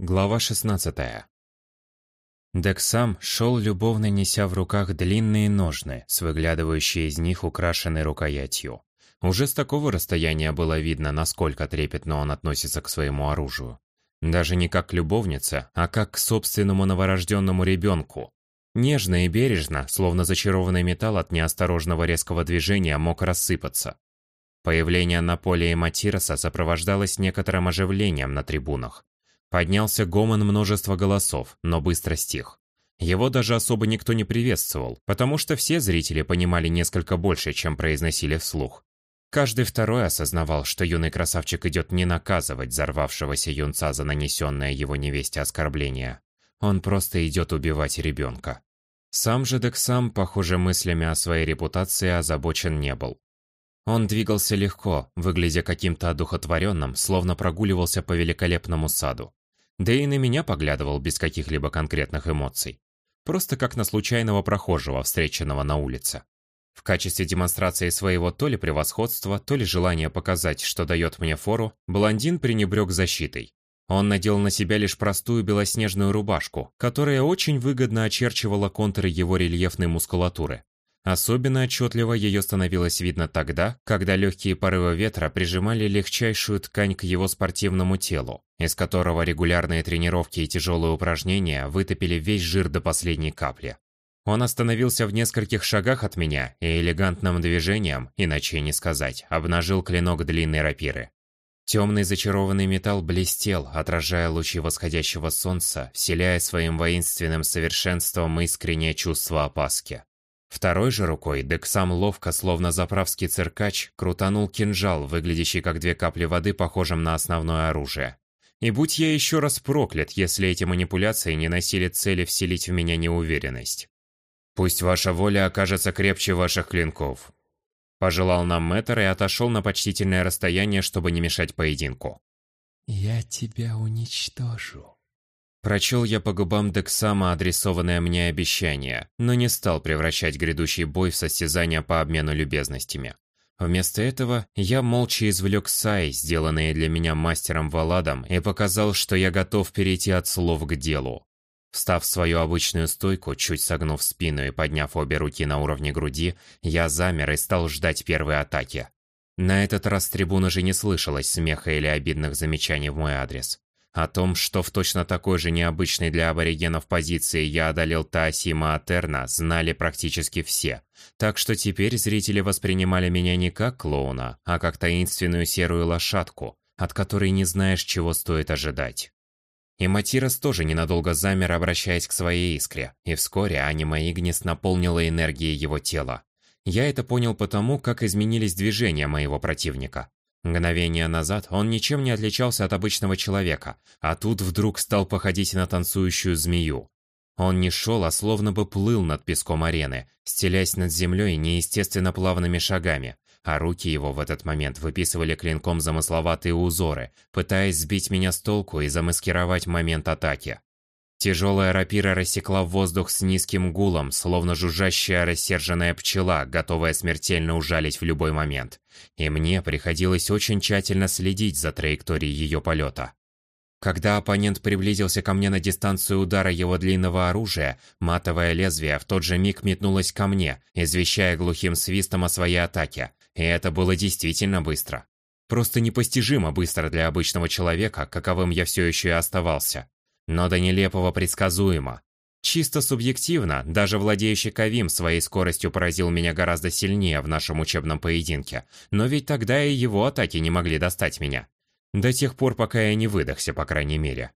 Глава 16. Дексам шел любовно неся в руках длинные ножны, с выглядывающей из них украшенной рукоятью. Уже с такого расстояния было видно, насколько трепетно он относится к своему оружию. Даже не как к любовнице, а как к собственному новорожденному ребенку. Нежно и бережно, словно зачарованный металл от неосторожного резкого движения мог рассыпаться. Появление на поле Матироса сопровождалось некоторым оживлением на трибунах. Поднялся гомон множества голосов, но быстро стих. Его даже особо никто не приветствовал, потому что все зрители понимали несколько больше, чем произносили вслух. Каждый второй осознавал, что юный красавчик идет не наказывать взорвавшегося юнца за нанесенное его невесте оскорбление. Он просто идет убивать ребенка. Сам же Дексам, похоже, мыслями о своей репутации озабочен не был. Он двигался легко, выглядя каким-то одухотворенным, словно прогуливался по великолепному саду. Да и на меня поглядывал без каких-либо конкретных эмоций. Просто как на случайного прохожего, встреченного на улице. В качестве демонстрации своего то ли превосходства, то ли желания показать, что дает мне фору, блондин пренебрег защитой. Он надел на себя лишь простую белоснежную рубашку, которая очень выгодно очерчивала контуры его рельефной мускулатуры, Особенно отчетливо ее становилось видно тогда, когда легкие порывы ветра прижимали легчайшую ткань к его спортивному телу, из которого регулярные тренировки и тяжелые упражнения вытопили весь жир до последней капли. Он остановился в нескольких шагах от меня и элегантным движением, иначе не сказать, обнажил клинок длинной рапиры. Темный зачарованный металл блестел, отражая лучи восходящего солнца, вселяя своим воинственным совершенством искреннее чувство опаски. Второй же рукой Дексам ловко, словно заправский циркач, крутанул кинжал, выглядящий как две капли воды, похожим на основное оружие. И будь я еще раз проклят, если эти манипуляции не носили цели вселить в меня неуверенность. Пусть ваша воля окажется крепче ваших клинков. Пожелал нам мэтр и отошел на почтительное расстояние, чтобы не мешать поединку. «Я тебя уничтожу», Прочел я по губам Дексама адресованное мне обещание, но не стал превращать грядущий бой в состязание по обмену любезностями. Вместо этого я молча извлек сай, сделанные для меня мастером Валадом, и показал, что я готов перейти от слов к делу. Встав в свою обычную стойку, чуть согнув спину и подняв обе руки на уровне груди, я замер и стал ждать первой атаки. На этот раз с трибуны же не слышалось смеха или обидных замечаний в мой адрес. О том, что в точно такой же необычной для аборигенов позиции я одолел Таосима Атерна, знали практически все. Так что теперь зрители воспринимали меня не как клоуна, а как таинственную серую лошадку, от которой не знаешь, чего стоит ожидать. И Матирос тоже ненадолго замер, обращаясь к своей искре, и вскоре аниме Игнис наполнила энергией его тела. Я это понял потому, как изменились движения моего противника. Мгновение назад он ничем не отличался от обычного человека, а тут вдруг стал походить на танцующую змею. Он не шел, а словно бы плыл над песком арены, стелясь над землей неестественно плавными шагами, а руки его в этот момент выписывали клинком замысловатые узоры, пытаясь сбить меня с толку и замаскировать момент атаки. Тяжелая рапира рассекла воздух с низким гулом, словно жужжащая рассерженная пчела, готовая смертельно ужалить в любой момент. И мне приходилось очень тщательно следить за траекторией ее полета. Когда оппонент приблизился ко мне на дистанцию удара его длинного оружия, матовое лезвие в тот же миг метнулось ко мне, извещая глухим свистом о своей атаке. И это было действительно быстро. Просто непостижимо быстро для обычного человека, каковым я все еще и оставался но до нелепого предсказуемо. Чисто субъективно, даже владеющий Кавим своей скоростью поразил меня гораздо сильнее в нашем учебном поединке, но ведь тогда и его атаки не могли достать меня. До тех пор, пока я не выдохся, по крайней мере.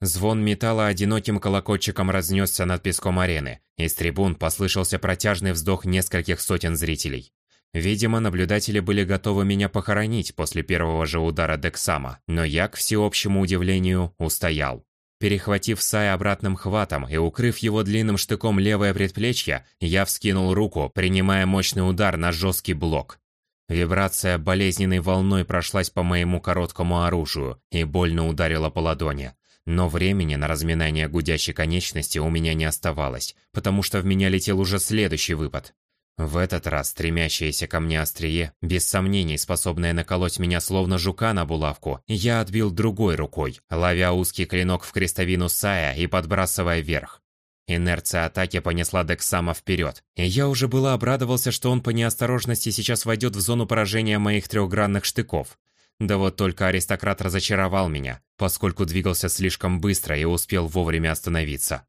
Звон металла одиноким колокольчиком разнесся над песком арены. Из трибун послышался протяжный вздох нескольких сотен зрителей. Видимо, наблюдатели были готовы меня похоронить после первого же удара Дексама, но я, к всеобщему удивлению, устоял. Перехватив Сай обратным хватом и укрыв его длинным штыком левое предплечье, я вскинул руку, принимая мощный удар на жесткий блок. Вибрация болезненной волной прошлась по моему короткому оружию и больно ударила по ладони. Но времени на разминание гудящей конечности у меня не оставалось, потому что в меня летел уже следующий выпад. В этот раз стремящееся ко мне острие, без сомнений способное наколоть меня словно жука на булавку, я отбил другой рукой, ловя узкий клинок в крестовину Сая и подбрасывая вверх. Инерция атаки понесла Дексама вперед, и я уже было обрадовался, что он по неосторожности сейчас войдет в зону поражения моих трехгранных штыков. Да вот только аристократ разочаровал меня, поскольку двигался слишком быстро и успел вовремя остановиться.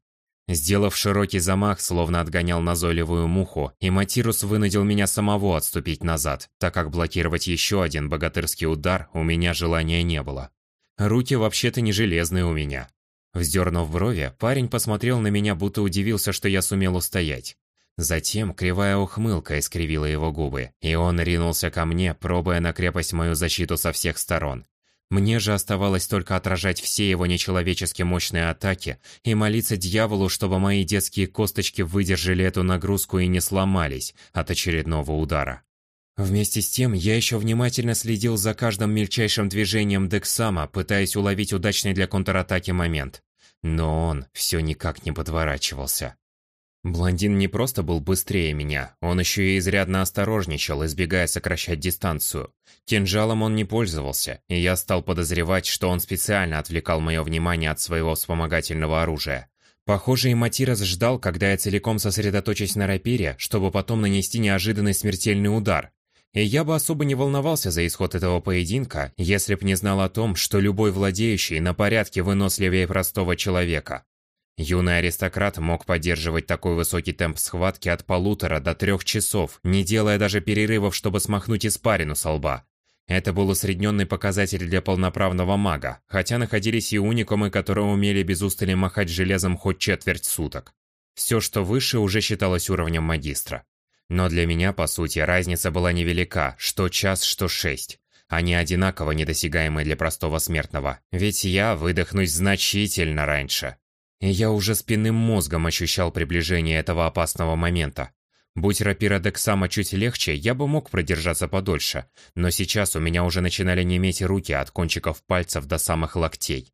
Сделав широкий замах, словно отгонял назойливую муху, и Матирус вынудил меня самого отступить назад, так как блокировать еще один богатырский удар у меня желания не было. Руки вообще-то не железные у меня. Вздернув брови, парень посмотрел на меня, будто удивился, что я сумел устоять. Затем кривая ухмылка искривила его губы, и он ринулся ко мне, пробуя на крепость мою защиту со всех сторон. Мне же оставалось только отражать все его нечеловечески мощные атаки и молиться дьяволу, чтобы мои детские косточки выдержали эту нагрузку и не сломались от очередного удара. Вместе с тем, я еще внимательно следил за каждым мельчайшим движением Дексама, пытаясь уловить удачный для контратаки момент. Но он все никак не подворачивался. Блондин не просто был быстрее меня, он еще и изрядно осторожничал, избегая сокращать дистанцию. Кинжалом он не пользовался, и я стал подозревать, что он специально отвлекал мое внимание от своего вспомогательного оружия. Похоже, и Матирос ждал, когда я целиком сосредоточусь на рапире, чтобы потом нанести неожиданный смертельный удар. И я бы особо не волновался за исход этого поединка, если б не знал о том, что любой владеющий на порядке выносливее простого человека. Юный аристократ мог поддерживать такой высокий темп схватки от полутора до трех часов, не делая даже перерывов, чтобы смахнуть испарину со лба. Это был усредненный показатель для полноправного мага, хотя находились и уникумы, которые умели без устали махать железом хоть четверть суток. Все, что выше, уже считалось уровнем магистра. Но для меня, по сути, разница была невелика, что час, что шесть. Они одинаково недосягаемы для простого смертного, ведь я выдохнусь значительно раньше. И я уже спинным мозгом ощущал приближение этого опасного момента. Будь рапира Дексама чуть легче, я бы мог продержаться подольше, но сейчас у меня уже начинали неметь руки от кончиков пальцев до самых локтей.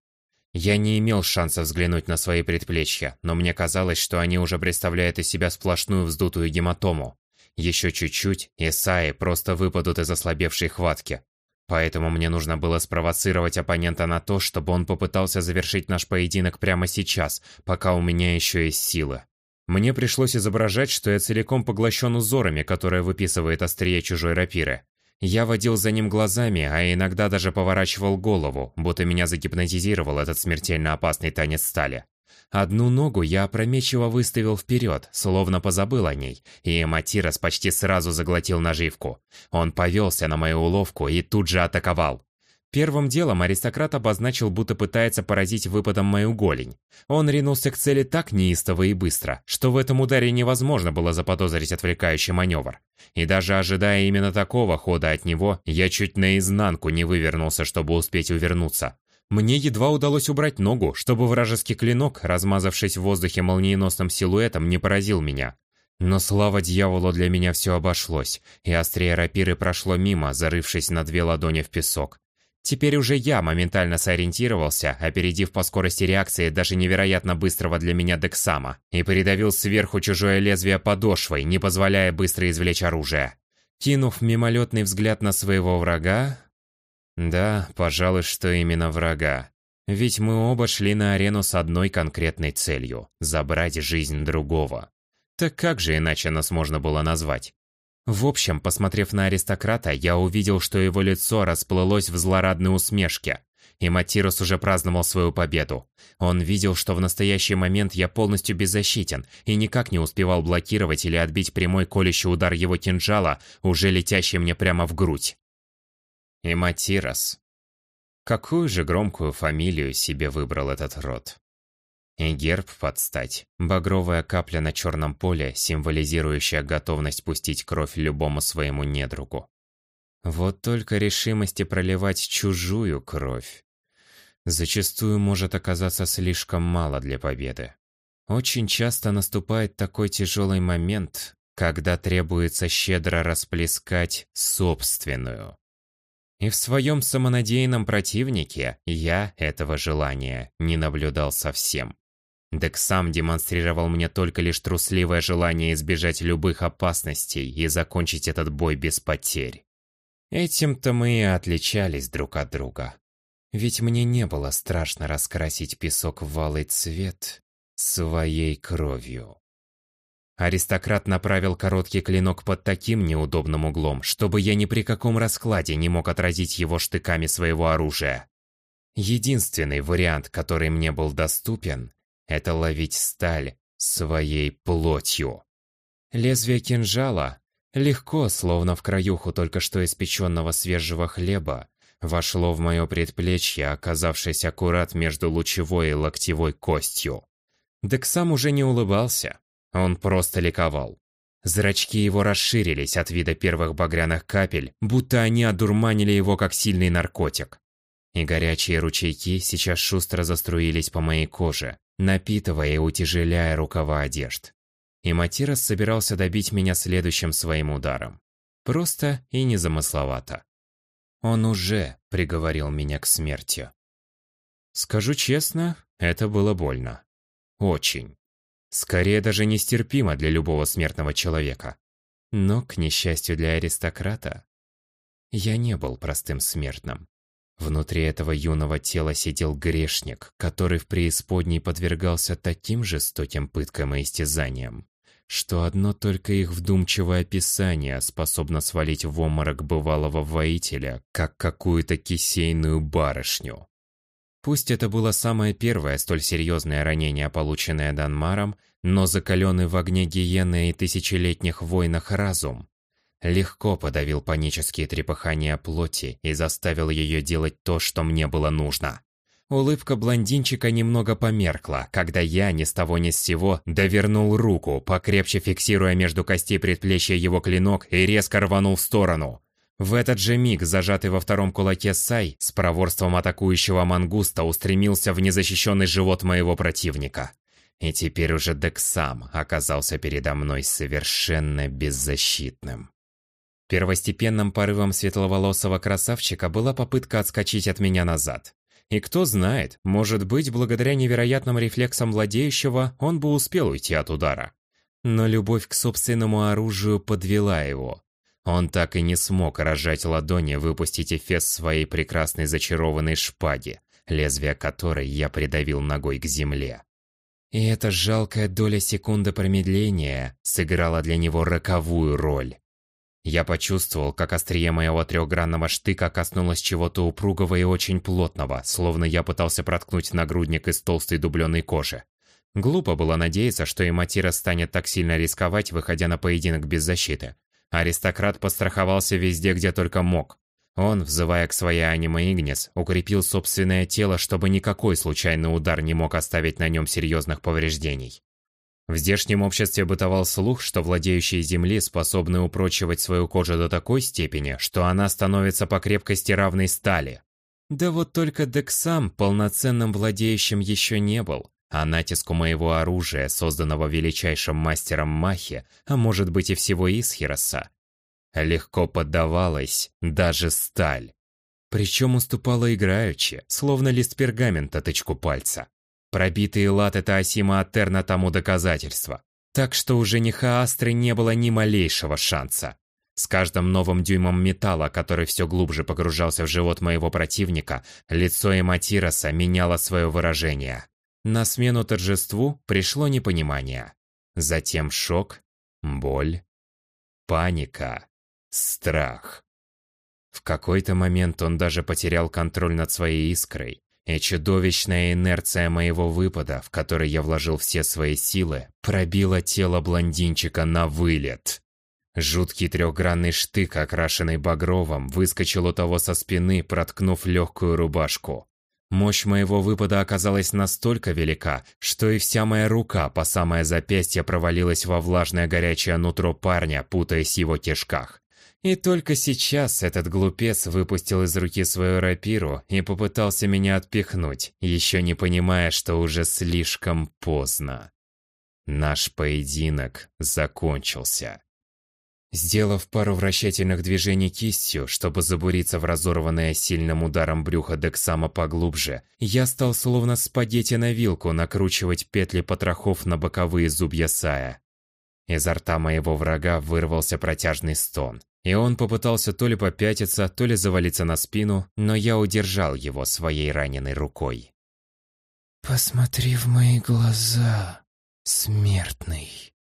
Я не имел шанса взглянуть на свои предплечья, но мне казалось, что они уже представляют из себя сплошную вздутую гематому. Еще чуть-чуть, и Саи просто выпадут из ослабевшей хватки. Поэтому мне нужно было спровоцировать оппонента на то, чтобы он попытался завершить наш поединок прямо сейчас, пока у меня еще есть силы. Мне пришлось изображать, что я целиком поглощен узорами, которые выписывает острие чужой рапиры. Я водил за ним глазами, а иногда даже поворачивал голову, будто меня загипнотизировал этот смертельно опасный танец стали. Одну ногу я опрометчиво выставил вперед, словно позабыл о ней, и Матирос почти сразу заглотил наживку. Он повелся на мою уловку и тут же атаковал. Первым делом аристократ обозначил, будто пытается поразить выпадом мою голень. Он ринулся к цели так неистово и быстро, что в этом ударе невозможно было заподозрить отвлекающий маневр. И даже ожидая именно такого хода от него, я чуть наизнанку не вывернулся, чтобы успеть увернуться. Мне едва удалось убрать ногу, чтобы вражеский клинок, размазавшись в воздухе молниеносным силуэтом, не поразил меня. Но слава дьяволу для меня все обошлось, и острее рапиры прошло мимо, зарывшись на две ладони в песок. Теперь уже я моментально сориентировался, опередив по скорости реакции даже невероятно быстрого для меня Дексама, и придавил сверху чужое лезвие подошвой, не позволяя быстро извлечь оружие. Кинув мимолетный взгляд на своего врага, да, пожалуй, что именно врага. Ведь мы оба шли на арену с одной конкретной целью – забрать жизнь другого. Так как же иначе нас можно было назвать? В общем, посмотрев на аристократа, я увидел, что его лицо расплылось в злорадной усмешке. И Матирус уже праздновал свою победу. Он видел, что в настоящий момент я полностью беззащитен и никак не успевал блокировать или отбить прямой колющий удар его кинжала, уже летящий мне прямо в грудь. И Матирос. Какую же громкую фамилию себе выбрал этот род? И герб подстать. Багровая капля на черном поле, символизирующая готовность пустить кровь любому своему недругу. Вот только решимости проливать чужую кровь зачастую может оказаться слишком мало для победы. Очень часто наступает такой тяжелый момент, когда требуется щедро расплескать собственную. И в своем самонадеянном противнике я этого желания не наблюдал совсем. Дек сам демонстрировал мне только лишь трусливое желание избежать любых опасностей и закончить этот бой без потерь. Этим-то мы и отличались друг от друга. Ведь мне не было страшно раскрасить песок в алый цвет своей кровью. Аристократ направил короткий клинок под таким неудобным углом, чтобы я ни при каком раскладе не мог отразить его штыками своего оружия. Единственный вариант, который мне был доступен, это ловить сталь своей плотью. Лезвие кинжала легко, словно в краюху только что испеченного свежего хлеба, вошло в мое предплечье, оказавшись аккурат между лучевой и локтевой костью. Дексам уже не улыбался, он просто ликовал. Зрачки его расширились от вида первых багряных капель, будто они одурманили его как сильный наркотик. И горячие ручейки сейчас шустро заструились по моей коже, напитывая и утяжеляя рукава одежд. И Матирос собирался добить меня следующим своим ударом. Просто и незамысловато. Он уже приговорил меня к смерти. Скажу честно, это было больно. Очень. Скорее даже нестерпимо для любого смертного человека. Но, к несчастью для аристократа, я не был простым смертным. Внутри этого юного тела сидел грешник, который в преисподней подвергался таким жестоким пыткам и истязаниям, что одно только их вдумчивое описание способно свалить в оморок бывалого воителя, как какую-то кисейную барышню. Пусть это было самое первое столь серьезное ранение, полученное Данмаром, но закаленный в огне гиены и тысячелетних войнах разум легко подавил панические трепыхания плоти и заставил ее делать то, что мне было нужно. Улыбка блондинчика немного померкла, когда я ни с того ни с сего довернул руку, покрепче фиксируя между костей предплечья его клинок и резко рванул в сторону. В этот же миг, зажатый во втором кулаке Сай, с проворством атакующего мангуста устремился в незащищенный живот моего противника. И теперь уже Дек сам оказался передо мной совершенно беззащитным. Первостепенным порывом светловолосого красавчика была попытка отскочить от меня назад. И кто знает, может быть, благодаря невероятным рефлексам владеющего он бы успел уйти от удара. Но любовь к собственному оружию подвела его, он так и не смог рожать ладони выпустить эфес своей прекрасной зачарованной шпаги, лезвие которой я придавил ногой к земле. И эта жалкая доля секунды промедления сыграла для него роковую роль. Я почувствовал, как острие моего трехгранного штыка коснулось чего-то упругого и очень плотного, словно я пытался проткнуть нагрудник из толстой дубленой кожи. Глупо было надеяться, что Иматира станет так сильно рисковать, выходя на поединок без защиты. Аристократ постраховался везде, где только мог. Он, взывая к своей аниме Игнис, укрепил собственное тело, чтобы никакой случайный удар не мог оставить на нем серьезных повреждений. В здешнем обществе бытовал слух, что владеющие земли способны упрочивать свою кожу до такой степени, что она становится по крепкости равной стали. Да вот только Дексам полноценным владеющим еще не был, а натиску моего оружия, созданного величайшим мастером Махи, а может быть и всего Исхироса, легко поддавалась даже сталь. Причем уступала играючи, словно лист пергамента тычку пальца. Пробитый лад это Асима Атерна тому доказательство. Так что у жениха Астры не было ни малейшего шанса. С каждым новым дюймом металла, который все глубже погружался в живот моего противника, лицо Эматироса меняло свое выражение. На смену торжеству пришло непонимание. Затем шок, боль, паника, страх. В какой-то момент он даже потерял контроль над своей искрой, и чудовищная инерция моего выпада, в который я вложил все свои силы, пробила тело блондинчика на вылет. Жуткий трехгранный штык, окрашенный багровым, выскочил у того со спины, проткнув легкую рубашку. Мощь моего выпада оказалась настолько велика, что и вся моя рука по самое запястье провалилась во влажное горячее нутро парня, путаясь в его кишках. И только сейчас этот глупец выпустил из руки свою рапиру и попытался меня отпихнуть, еще не понимая, что уже слишком поздно. Наш поединок закончился. Сделав пару вращательных движений кистью, чтобы забуриться в разорванное сильным ударом брюха Дексама поглубже, я стал словно спагетти на вилку накручивать петли потрохов на боковые зубья Сая. Изо рта моего врага вырвался протяжный стон, и он попытался то ли попятиться, то ли завалиться на спину, но я удержал его своей раненой рукой. «Посмотри в мои глаза, смертный!»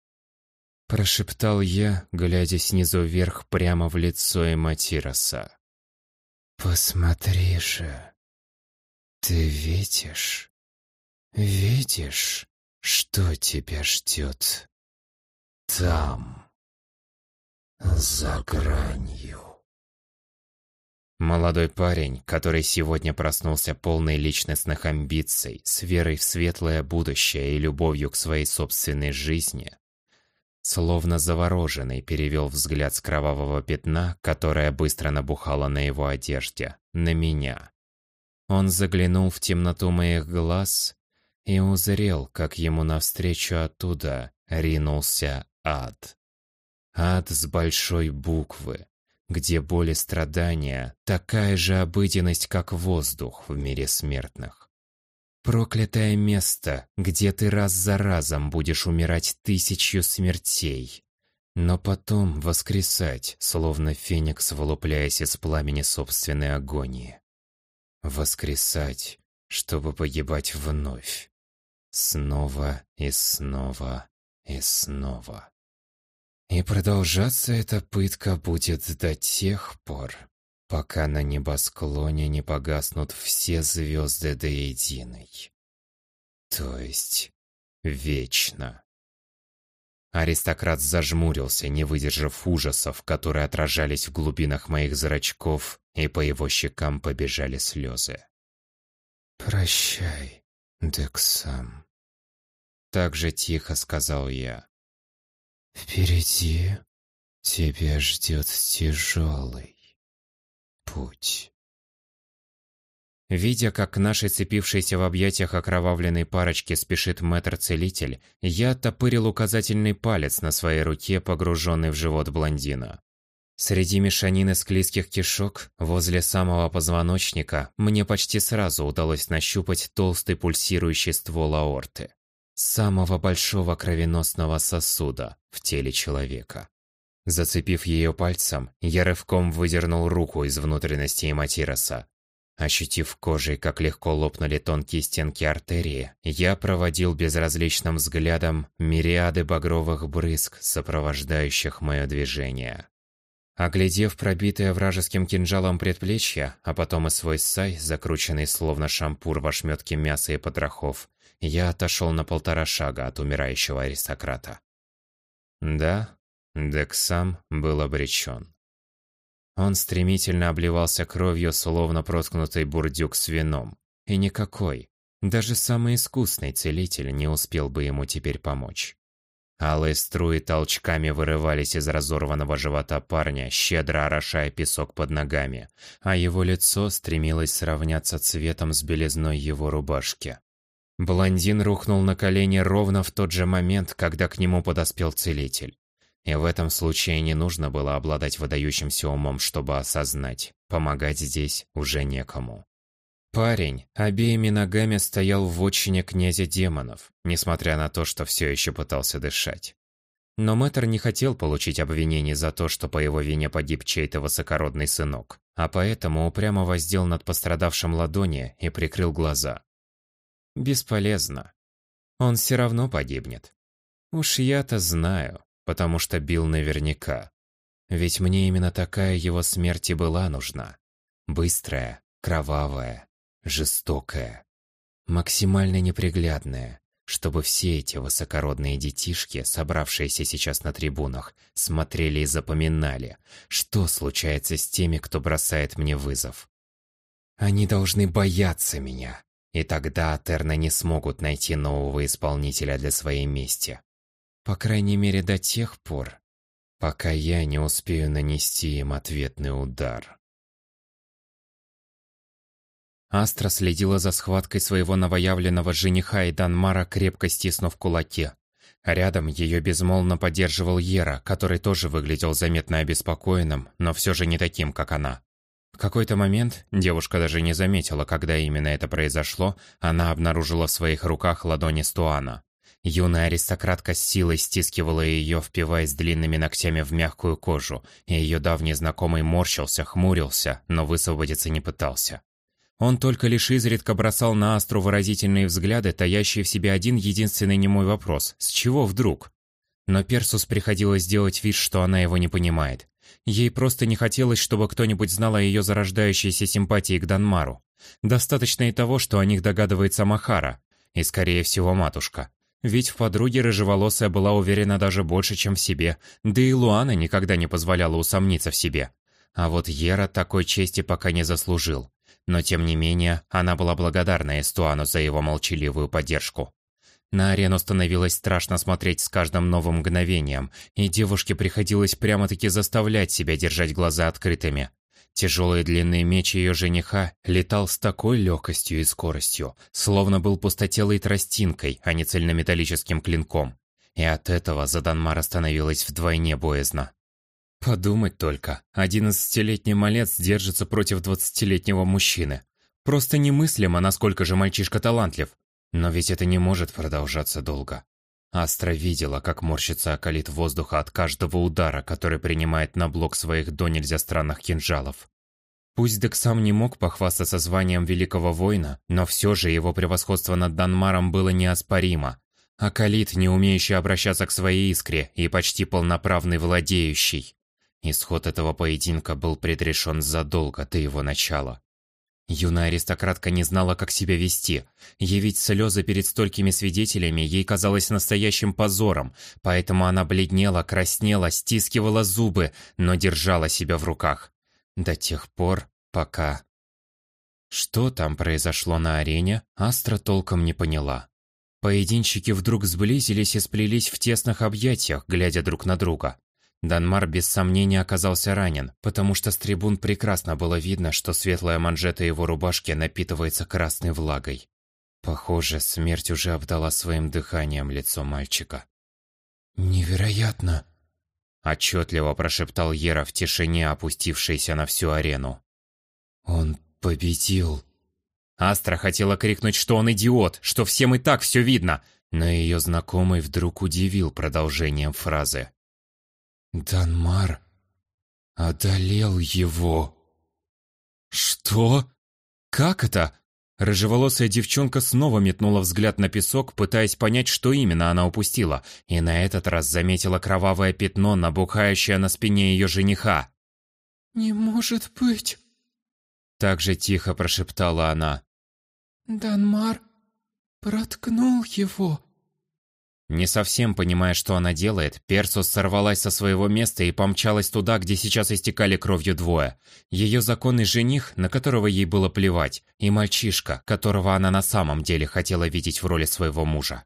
Прошептал я, глядя снизу вверх прямо в лицо Эматироса. «Посмотри же! Ты видишь? Видишь, что тебя ждет там, за гранью?» Молодой парень, который сегодня проснулся полный личностных амбиций, с верой в светлое будущее и любовью к своей собственной жизни, Словно завороженный перевел взгляд с кровавого пятна, которое быстро набухало на его одежде, на меня. Он заглянул в темноту моих глаз и узрел, как ему навстречу оттуда ринулся ад. Ад с большой буквы, где боль и страдания – такая же обыденность, как воздух в мире смертных. Проклятое место, где ты раз за разом будешь умирать тысячью смертей. Но потом воскресать, словно феникс, вылупляясь из пламени собственной агонии. Воскресать, чтобы погибать вновь. Снова и снова и снова. И продолжаться эта пытка будет до тех пор, пока на небосклоне не погаснут все звезды до единой. То есть вечно. Аристократ зажмурился, не выдержав ужасов, которые отражались в глубинах моих зрачков, и по его щекам побежали слезы. «Прощай, Дексам», — так же тихо сказал я. «Впереди тебя ждет тяжелый путь. Видя, как к нашей цепившейся в объятиях окровавленной парочке спешит мэтр-целитель, я оттопырил указательный палец на своей руке, погруженный в живот блондина. Среди мешанины склизких кишок, возле самого позвоночника, мне почти сразу удалось нащупать толстый пульсирующий ствол аорты. Самого большого кровеносного сосуда в теле человека. Зацепив ее пальцем, я рывком выдернул руку из внутренности Эматироса. Ощутив кожей, как легко лопнули тонкие стенки артерии, я проводил безразличным взглядом мириады багровых брызг, сопровождающих мое движение. Оглядев пробитое вражеским кинжалом предплечье, а потом и свой сай, закрученный словно шампур в ошметке мяса и потрохов, я отошел на полтора шага от умирающего аристократа. Да, Дексам был обречен. Он стремительно обливался кровью, словно проткнутый бурдюк с вином. И никакой, даже самый искусный целитель не успел бы ему теперь помочь. Алые струи толчками вырывались из разорванного живота парня, щедро орошая песок под ногами, а его лицо стремилось сравняться цветом с белизной его рубашки. Блондин рухнул на колени ровно в тот же момент, когда к нему подоспел целитель. И в этом случае не нужно было обладать выдающимся умом, чтобы осознать, помогать здесь уже некому. Парень обеими ногами стоял в отчине князя демонов, несмотря на то, что все еще пытался дышать. Но мэтр не хотел получить обвинений за то, что по его вине погиб чей-то высокородный сынок, а поэтому упрямо воздел над пострадавшим ладони и прикрыл глаза. Бесполезно. Он все равно погибнет. Уж я-то знаю потому что бил наверняка. Ведь мне именно такая его смерть и была нужна. Быстрая, кровавая, жестокая, максимально неприглядная, чтобы все эти высокородные детишки, собравшиеся сейчас на трибунах, смотрели и запоминали, что случается с теми, кто бросает мне вызов. Они должны бояться меня, и тогда Атерна не смогут найти нового исполнителя для своей мести. По крайней мере до тех пор, пока я не успею нанести им ответный удар. Астра следила за схваткой своего новоявленного жениха и Данмара, крепко стиснув кулаки. Рядом ее безмолвно поддерживал Ера, который тоже выглядел заметно обеспокоенным, но все же не таким, как она. В какой-то момент, девушка даже не заметила, когда именно это произошло, она обнаружила в своих руках ладони Стуана. Юная аристократка с силой стискивала ее, впиваясь длинными ногтями в мягкую кожу, и ее давний знакомый морщился, хмурился, но высвободиться не пытался. Он только лишь изредка бросал на Астру выразительные взгляды, таящие в себе один единственный немой вопрос – с чего вдруг? Но Персус приходилось делать вид, что она его не понимает. Ей просто не хотелось, чтобы кто-нибудь знал о ее зарождающейся симпатии к Данмару. Достаточно и того, что о них догадывается Махара, и, скорее всего, матушка. Ведь в подруге рыжеволосая была уверена даже больше, чем в себе, да и Луана никогда не позволяла усомниться в себе. А вот Ера такой чести пока не заслужил. Но тем не менее, она была благодарна Эстуану за его молчаливую поддержку. На арену становилось страшно смотреть с каждым новым мгновением, и девушке приходилось прямо-таки заставлять себя держать глаза открытыми. Тяжелый длинный меч ее жениха летал с такой легкостью и скоростью, словно был пустотелой тростинкой, а не цельнометаллическим клинком. И от этого за Данмара становилось вдвойне боязно. Подумать только, одиннадцатилетний малец держится против двадцатилетнего мужчины. Просто немыслимо, насколько же мальчишка талантлив. Но ведь это не может продолжаться долго. Астра видела, как морщится околит воздуха от каждого удара, который принимает на блок своих до нельзя странных кинжалов. Пусть Дек сам не мог похвастаться званием великого воина, но все же его превосходство над Данмаром было неоспоримо. Акалит, не умеющий обращаться к своей искре и почти полноправный владеющий. Исход этого поединка был предрешен задолго до его начала. Юная аристократка не знала, как себя вести. Явить слезы перед столькими свидетелями ей казалось настоящим позором, поэтому она бледнела, краснела, стискивала зубы, но держала себя в руках. До тех пор, пока... Что там произошло на арене, Астра толком не поняла. Поединщики вдруг сблизились и сплелись в тесных объятиях, глядя друг на друга. Данмар без сомнения оказался ранен, потому что с трибун прекрасно было видно, что светлая манжета его рубашки напитывается красной влагой. Похоже, смерть уже обдала своим дыханием лицо мальчика. «Невероятно!» Отчетливо прошептал Ера в тишине, опустившейся на всю арену. «Он победил!» Астра хотела крикнуть, что он идиот, что всем и так все видно, но ее знакомый вдруг удивил продолжением фразы. Данмар одолел его. Что? Как это? Рыжеволосая девчонка снова метнула взгляд на песок, пытаясь понять, что именно она упустила, и на этот раз заметила кровавое пятно, набухающее на спине ее жениха. «Не может быть!» Так же тихо прошептала она. «Данмар проткнул его!» Не совсем понимая, что она делает, Персус сорвалась со своего места и помчалась туда, где сейчас истекали кровью двое. Ее законный жених, на которого ей было плевать, и мальчишка, которого она на самом деле хотела видеть в роли своего мужа.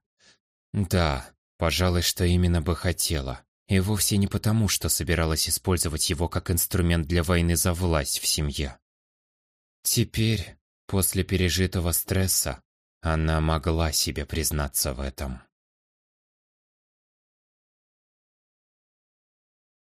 Да, пожалуй, что именно бы хотела. И вовсе не потому, что собиралась использовать его как инструмент для войны за власть в семье. Теперь, после пережитого стресса, она могла себе признаться в этом.